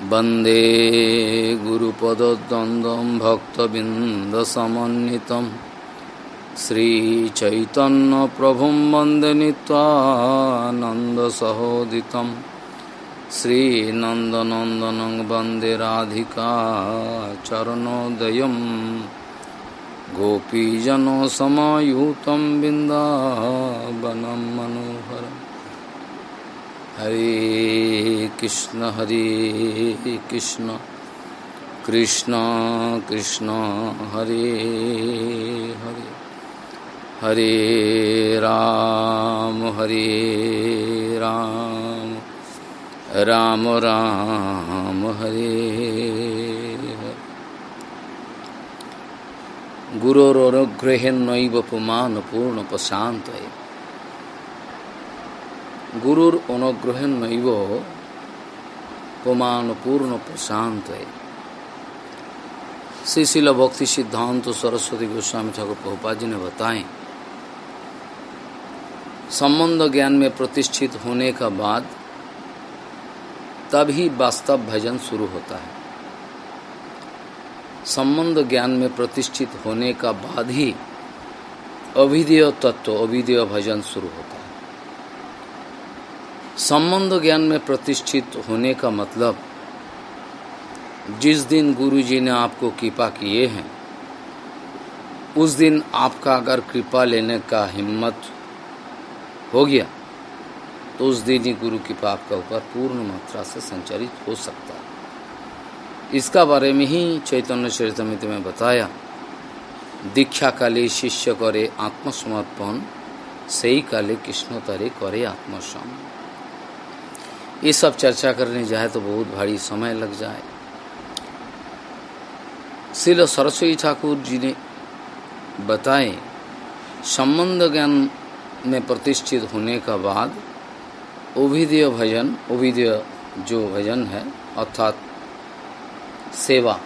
वंदे गुरुपदद्वन्द्वं भक्तबिन्दसमन्वितं श्रीचैतन्यप्रभुं वंदे नीत्वानन्दसहोदितं श्रीनन्दनन्दनं वंदे राधिका चरणोदयं गोपीजनसमायुतं बिन्दावनं मनोहरम् हरे कृष्ण हरे कृष्ण। कृष्ण कृष्ण, हरे हरे। हरे राम हरे राम। राम राम, हरे गुरोरुग्रहेन्नैव पुमान पूर्ण प्रशांत है गुरुर अनुग्रहण नैव प्रशांत है श्री भक्ति सिद्धांत सरस्वती गोस्वामी ठाकुर प्रभुपा जी ने बताएँ, संबंध ज्ञान में प्रतिष्ठित होने का बाद तभी वास्तव भजन शुरू होता है। संबंध ज्ञान में प्रतिष्ठित होने का बाद ही अभिधेय तत्व अभिधेय भजन शुरू होता है। संबंध ज्ञान में प्रतिष्ठित होने का मतलब जिस दिन गुरु जी ने आपको कृपा किए हैं, उस दिन आपका अगर कृपा लेने का हिम्मत हो गया तो उस दिन ही गुरु कृपा आपका ऊपर पूर्ण मात्रा से संचारित हो सकता है। इसका बारे में ही चैतन्य चरितमित में बताया, दीक्षा काले शिष्य करे आत्मसमर्पण सही काले कृष्ण तरे करे आत्मसमर्पण ये सब चर्चा करने जाए तो बहुत भारी समय लग जाए। श्रील सरस्वती ठाकुर जी ने बताए, संबंध ज्ञान में प्रतिष्ठित होने का बाद ओभिदय भजन ओभिदय जो भजन है, अर्थात सेवा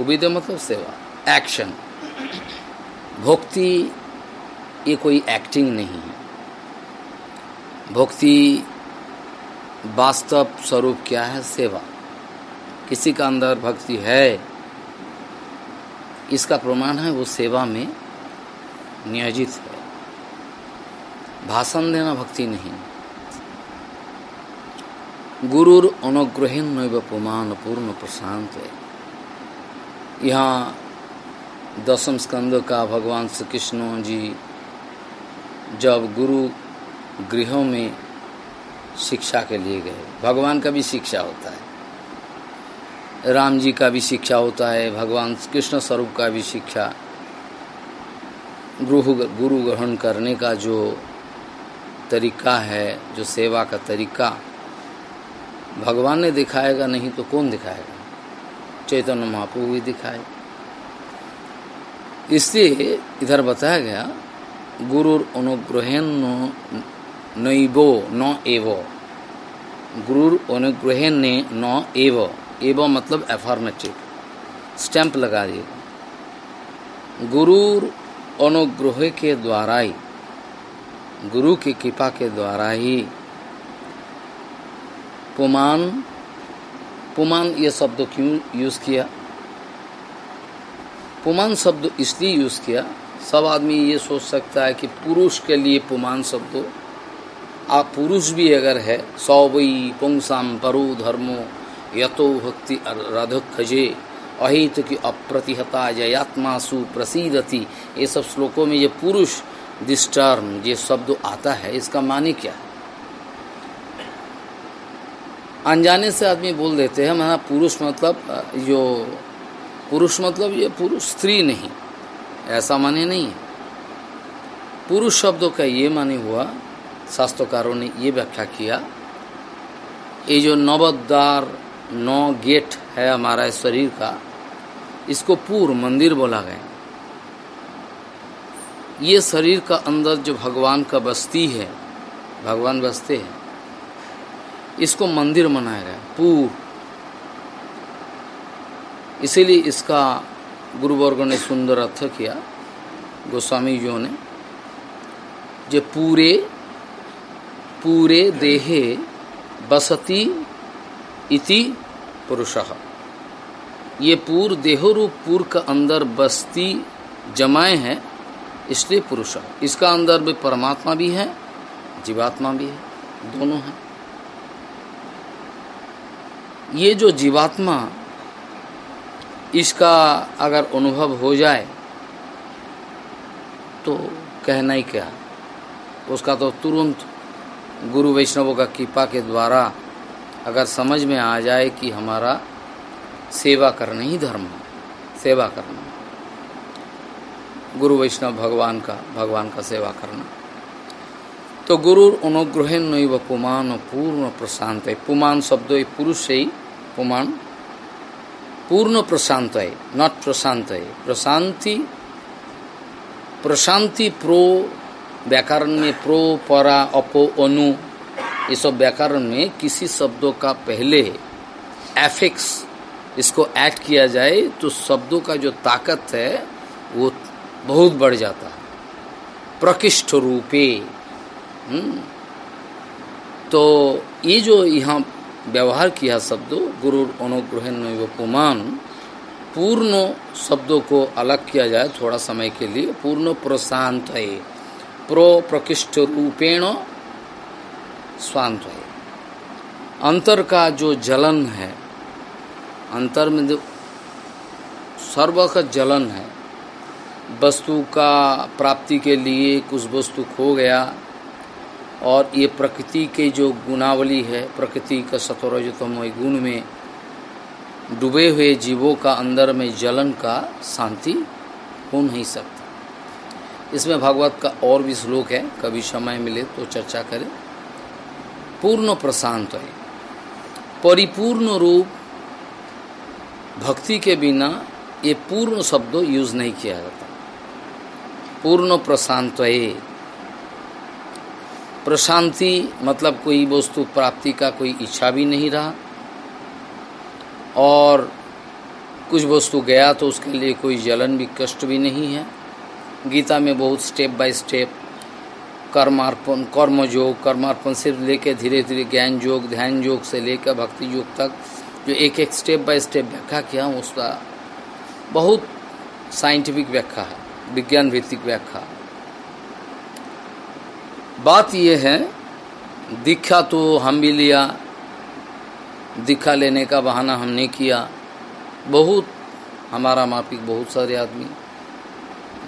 उभिदय मतलब सेवा एक्शन भक्ति ये कोई एक्टिंग नहीं है। भक्ति वास्तव स्वरूप क्या है? सेवा। किसी का अंदर भक्ति है, इसका प्रमाण है वो सेवा में नियोजित है। भाषण देना भक्ति नहीं। गुरुर अनुग्रहण नैव प्रमाण पूर्ण प्रशांत है। यहाँ दसम स्कंद का भगवान श्री कृष्ण जी जब गुरु गृहों में शिक्षा के लिए गए। भगवान का भी शिक्षा होता है। राम जी का भी शिक्षा होता है। भगवान कृष्ण स्वरूप का भी शिक्षा। गुरु गुरु ग्रहण करने का जो तरीका है, जो सेवा का तरीका, भगवान ने दिखाएगा, नहीं तो कौन दिखाएगा? चैतन्य महाप्रभु भी दिखाए। इसलिए इधर बताया गया गुरु अनुग्रहण नैवो न एवो। गुरु अनुग्रहण ने न एव। एव मतलब एफॉर्मेटिव स्टैंप लगा दिए। गुरु अनुग्रह के द्वारा ही गुरु की कृपा के द्वारा ही पुमान। पुमान ये शब्द क्यों यूज़ किया? पुमान शब्द इसलिए यूज़ किया, सब आदमी ये सोच सकता है कि पुरुष के लिए पुमान शब्द आप पुरुष भी अगर है, सौ वही पुंसाम परो धर्मो, यतो भक्ति राधक खजे अहित की अप्रतिहता जयात्मा सुप्रसिदति ये सब श्लोकों में ये पुरुष दिस ये शब्द आता है, इसका माने क्या? है अनजाने से आदमी बोल देते हैं महा पुरुष मतलब जो पुरुष मतलब ये पुरुष स्त्री नहीं, ऐसा माने नहीं है। पुरुष शब्दों का ये माने हुआ शास्त्रकारों ने ये व्याख्या किया, ये जो नवद्वार, नौ गेट है हमारा शरीर का, इसको पूर्व मंदिर बोला गया ये शरीर का अंदर जो भगवान का बस्ती है, भगवान बसते हैं, इसको मंदिर मनाया गया पूर्व इसीलिए इसका गुरुवर्ग ने सुंदर अर्थ किया गोस्वामी जी ने, जो पूरे पूरे देहे बसती इति पुरुष। ये पूर्व देहोरूप पूर्व का अंदर बस्ती जमाए हैं, इसलिए पुरुष इसका अंदर भी परमात्मा भी है, जीवात्मा भी है, दोनों हैं। ये जो जीवात्मा इसका अगर अनुभव हो जाए तो कहना ही क्या? उसका तो तुरंत गुरु वैष्णवों का कृपा के द्वारा अगर समझ में आ जाए कि हमारा सेवा करना ही धर्म है, सेवा करना गुरु वैष्णव भगवान का भगवान का सेवा करना। तो गुरु अनुग्रह नैव पुमान पूर्ण प्रशांत है। पुमान शब्द पुरुष से ही पुमान पूर्ण प्रशांत है नॉट प्रशांत है। प्रशांति प्रशांति प्रो व्याकरण में प्रो, परा, अपो, अनु ये सब व्याकरण में किसी शब्दों का पहले एफिक्स इसको ऐड किया जाए तो शब्दों का जो ताकत है, वो बहुत बढ़ जाता है। प्रकृष्ट रूपे। हम्म। तो ये जो यहाँ व्यवहार किया शब्दों, गुरु अनुग्रह पुमान पूर्ण शब्दों को अलग किया जाए थोड़ा समय के लिए, पूर्ण प्रशांत है। प्रो प्रकृष्ट रूपेण स्वांत है अंतर का जो जलन है, अंतर में जो सर्व का जलन है, वस्तु का प्राप्ति के लिए कुछ वस्तु खो गया और ये प्रकृति के जो गुणावली है, प्रकृति का सतोरजतमय गुण में डूबे हुए जीवों का अंदर में जलन का शांति हो नहीं सकता। इसमें भागवत का और भी श्लोक है, कभी समय मिले तो चर्चा करें। पूर्ण प्रशांत है। परिपूर्ण रूप भक्ति के बिना ये पूर्ण शब्द यूज़ नहीं किया जाता। पूर्ण प्रशांत प्रशांति मतलब कोई वस्तु प्राप्ति का कोई इच्छा भी नहीं रहा। और कुछ वस्तु गया तो उसके लिए कोई जलन भी, कष्ट भी नहीं है। गीता में बहुत स्टेप बाय स्टेप कर्मार्पण कर्म योग कर्मार्पण से लेकर धीरे धीरे ज्ञान योग ध्यान योग से लेकर भक्ति योग तक, जो एक एक स्टेप बाय स्टेप व्याख्या किया उसका बहुत साइंटिफिक व्याख्या है, विज्ञान भित्तिक व्याख्या। बात यह है, दीक्षा तो हम भी लिया, दीक्षा लेने का बहाना हमने किया, बहुत, हमारा मापिक बहुत सारे आदमी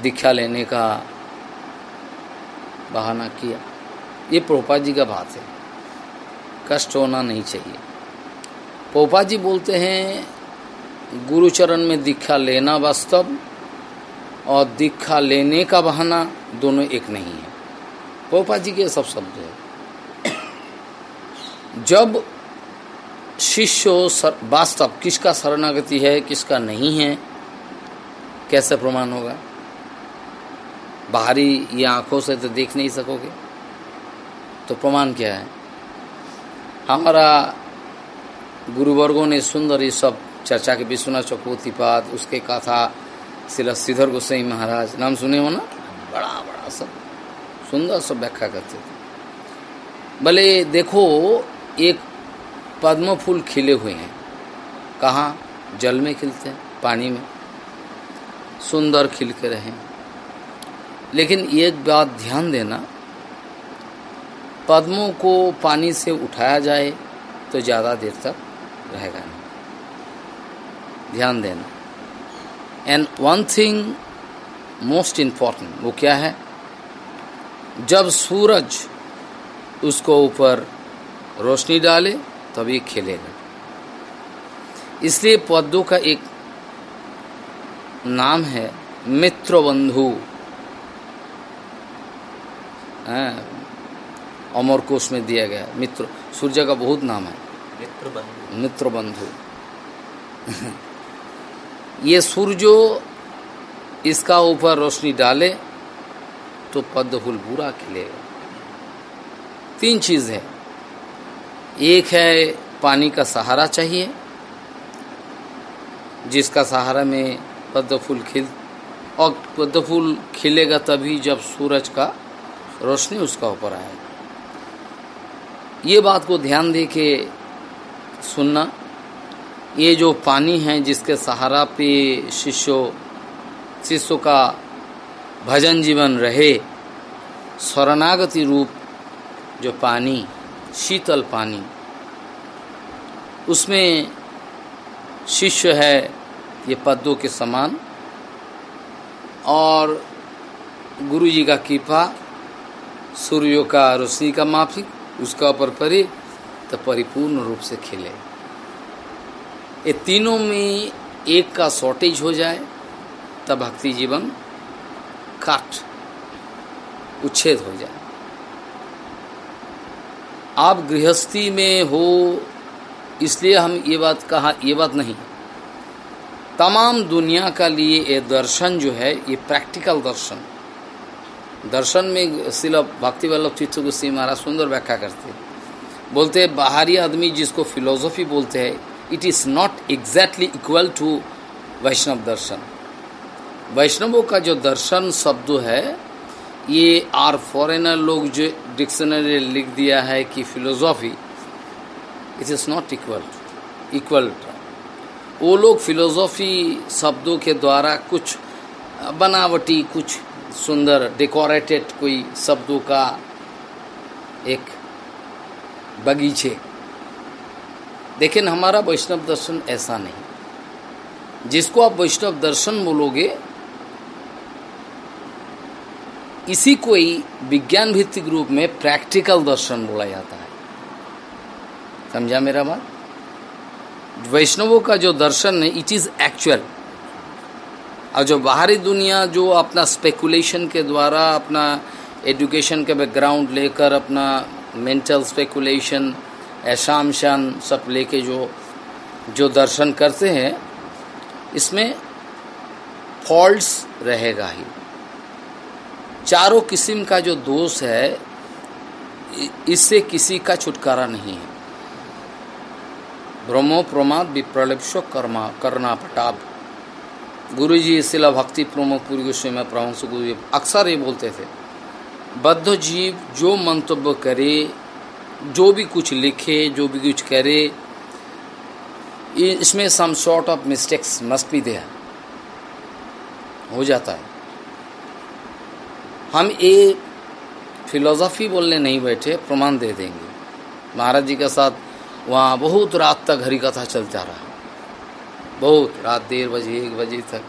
दीक्षा लेने का बहाना किया। ये प्रोपा जी का बात है। कष्ट होना नहीं चाहिए। पोपा जी बोलते हैं, गुरुचरण में दीक्षा लेना वास्तव और दीक्षा लेने का बहाना दोनों एक नहीं है। पोपा जी के सब शब्द है। जब शिष्य वास्तव किसका शरणागति है, किसका नहीं है, कैसे प्रमाण होगा? बाहरी ये आँखों से तो देख नहीं सकोगे। तो प्रमाण क्या है? हमारा गुरुवर्गों ने सुंदर ये सब चर्चा के विश्वनाथ चकोतिपाद उसके कथा शिला श्रीधर गोसाई महाराज, नाम सुने हो ना? बड़ा बड़ा सब, सुंदर सब व्याख्या करते थे। भले देखो, एक पद्म फूल खिले हुए हैं। कहाँ? जल में खिलते हैं, पानी में। सुंदर खिल के रहे लेकिन एक बात ध्यान देना, पद्मों को पानी से उठाया जाए तो ज़्यादा देर तक रहेगा नहीं। ध्यान देना। And one thing most important वो क्या है? जब सूरज उसको ऊपर रोशनी डाले तभी खिलेगा। इसलिए पद्मों का एक नाम है मित्र बंधु अमर कोश में दिया गया। मित्र सूर्य का बहुत नाम है। मित्र बंधु मित्र बंधु ये सूर्यो इसका ऊपर रोशनी डाले तो पद्म फूल पूरा खिलेगा। तीन चीज़ है। एक है पानी का सहारा चाहिए जिसका सहारा में पद्म फूल खिल और पद्म फूल खिलेगा तभी जब सूरज का रोशनी उसका ऊपर आएगा ये बात को ध्यान दे के सुनना। ये जो पानी है जिसके सहारा पे शिष्यों शिष्यों का भजन जीवन रहे, शरणागति रूप जो पानी, शीतल पानी, उसमें शिष्य है ये पद्मों के समान। और गुरु जी का कीपा सूर्यों का रोशनी का माफिक, उसका ऊपर परे तो परिपूर्ण रूप से खिले। ये तीनों में एक का शॉर्टेज हो जाए, तब भक्ति जीवन काट, उच्छेद हो जाए। आप गृहस्थी में हो, इसलिए हम ये बात कहा, ये बात नहीं। तमाम दुनिया का लिए ये दर्शन जो है, ये प्रैक्टिकल दर्शन। दर्शन में शिल भक्ति वल्लभ तीर्थ गोस्वी महाराज सुंदर व्याख्या करते हैं। बोलते हैं, बाहरी आदमी जिसको फिलोसफी बोलते हैं it is not exactly equal to Vaishnava darshan. वैष्णवों का जो दर्शन शब्द है, ये आर फॉरेनर लोग जो डिक्शनरी लिख दिया है कि philosophy it is not equal equal वो लोग फिलोसॉफी शब्दों के द्वारा कुछ बनावटी, कुछ सुंदर डेकोरेटेड कोई शब्दों का एक बगीचे। लेकिन हमारा वैष्णव दर्शन ऐसा नहीं। जिसको आप वैष्णव दर्शन बोलोगे, इसी को ही विज्ञान भित्तिक रूप में प्रैक्टिकल दर्शन बोला जाता है। समझा मेरा बात? वैष्णवों का जो दर्शन है इट इज़ एक्चुअल और जो बाहरी दुनिया जो अपना स्पेकुलेशन के द्वारा, अपना एजुकेशन के बैकग्राउंड लेकर, अपना मेंटल स्पेकुलेशन ऐशामशान सब लेके जो जो दर्शन करते हैं, इसमें फॉल्ट्स रहेगा ही। चारों किस्म का जो दोष है इससे किसी का छुटकारा नहीं है। ब्रह्मो प्रमाद विप्रलिप्सो कर्मा करना पटाप गुरु जी शिला भक्ति प्रमो पूर्व में प्रवंश गुरु जी अक्सर ये बोलते थे, बद्ध जीव जो मंतव्य करे, जो भी कुछ लिखे, जो भी कुछ करे, इसमें some sort of mistakes must भी देयर हो जाता है। हम ये फिलोसफी बोलने नहीं बैठे, प्रमाण दे देंगे। महाराज जी के साथ वहाँ बहुत रात तक हरी कथा चलता रहा। बहुत रात डेढ़ बजे, एक बजे तक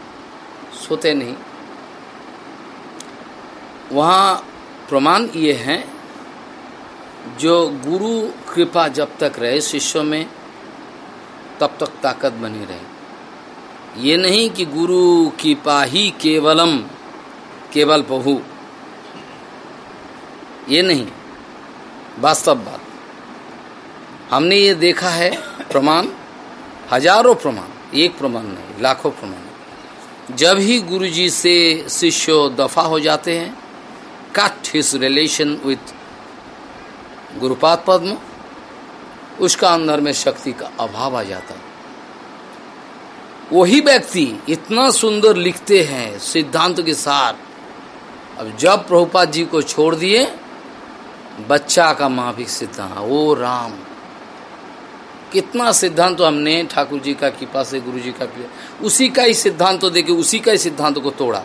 सोते नहीं। वहाँ प्रमाण ये हैं, जो गुरु कृपा जब तक रहे शिष्यों में, तब तक ताकत बनी रहे। ये नहीं कि गुरु कृपा ही केवलम, केवल बहु। ये नहीं, वास्तव बात। हमने ये देखा है प्रमाण, हज़ारों प्रमाण। एक प्रमाण नहीं, लाखों प्रमाण जब ही गुरुजी से शिष्य दफ़ा हो जाते हैं कट हिज रिलेशन विथ गुरुपाद पद्म, उसका अंदर में शक्ति का अभाव आ जाता वही व्यक्ति इतना सुंदर लिखते हैं सिद्धांत के साथ अब जब प्रभुपाद जी को छोड़ दिए, बच्चा का माफिक सिद्धांत वो राम कितना सिद्धांत तो हमने ठाकुर जी का कृपा से, गुरु जी का उसी का ही सिद्धांत तो देखे, उसी का ही सिद्धांत को तोड़ा।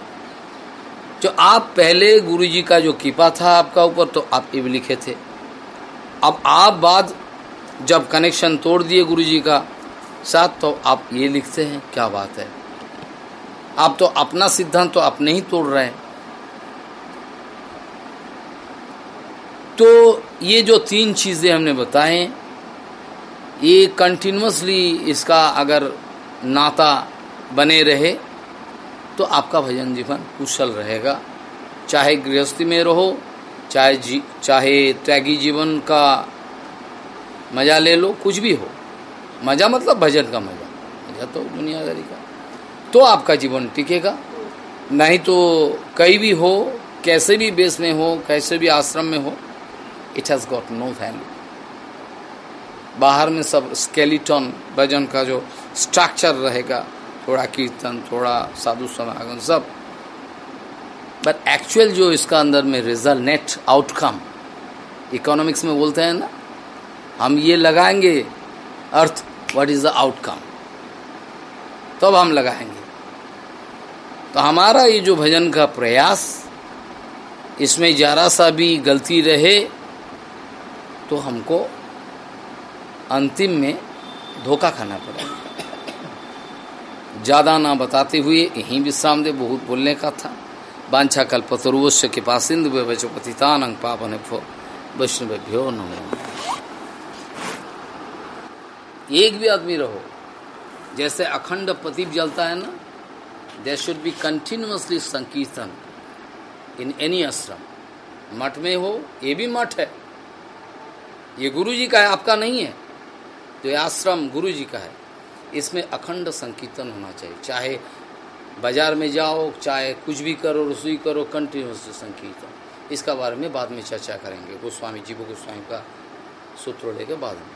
जो आप पहले गुरु जी का जो कृपा था आपका ऊपर तो आप ये भी लिखे थे। अब आप बाद जब कनेक्शन तोड़ दिए गुरु जी का साथ तो आप ये लिखते हैं, क्या बात है। आप तो अपना सिद्धांत तो अपने ही तोड़ रहे हैं। तो ये जो तीन चीज़ें हमने बताए ये कंटिन्यूसली इसका अगर नाता बने रहे तो आपका भजन जीवन कुशल रहेगा। चाहे गृहस्थी में रहो, चाहे जी, चाहे त्यागी जीवन का मज़ा ले लो, कुछ भी हो। मज़ा मतलब भजन का मज़ा। मज़ा तो दुनियादारी का। तो आपका जीवन टिकेगा। नहीं तो कहीं भी हो, कैसे भी बेस में हो, कैसे भी आश्रम में हो it has got no value बाहर में सब स्केलिटन भजन का जो स्ट्रक्चर रहेगा, थोड़ा कीर्तन, थोड़ा साधु समागम, सब। बट एक्चुअल जो इसका अंदर में रिज़ल्ट नेट आउटकम इकोनॉमिक्स में बोलते हैं ना, हम ये लगाएँगे अर्थ व्हाट इज़ द आउटकम तब हम लगाएँगे। तो हमारा ये जो भजन का प्रयास, इसमें जरा सा भी गलती रहे तो हमको अंतिम में धोखा खाना पड़ेगा ज़्यादा ना बताते हुए यहीं विश्राम दे बहुत बोलने का था। बांछा कल्पतरुवश्य के पास इंद पतितान अंग पावन वैष्णव्यो नमो। एक भी आदमी रहो, जैसे अखंड प्रदीप जलता है ना देर शुड बी कंटिन्यूसली संकीर्तन इन एनी आश्रम मठ में हो, ये भी मठ है। ये गुरु जी का है आपका नहीं है। तो आश्रम गुरु जी का है। इसमें अखंड संकीर्तन होना चाहिए। चाहे बाज़ार में जाओ, चाहे कुछ भी करो, रसोई करो कंटिन्यूस संकीर्तन। इसका बारे में बाद में चर्चा करेंगे। गोस्वामी, जी को गोस्वामी का सूत्र लेकर बाद में।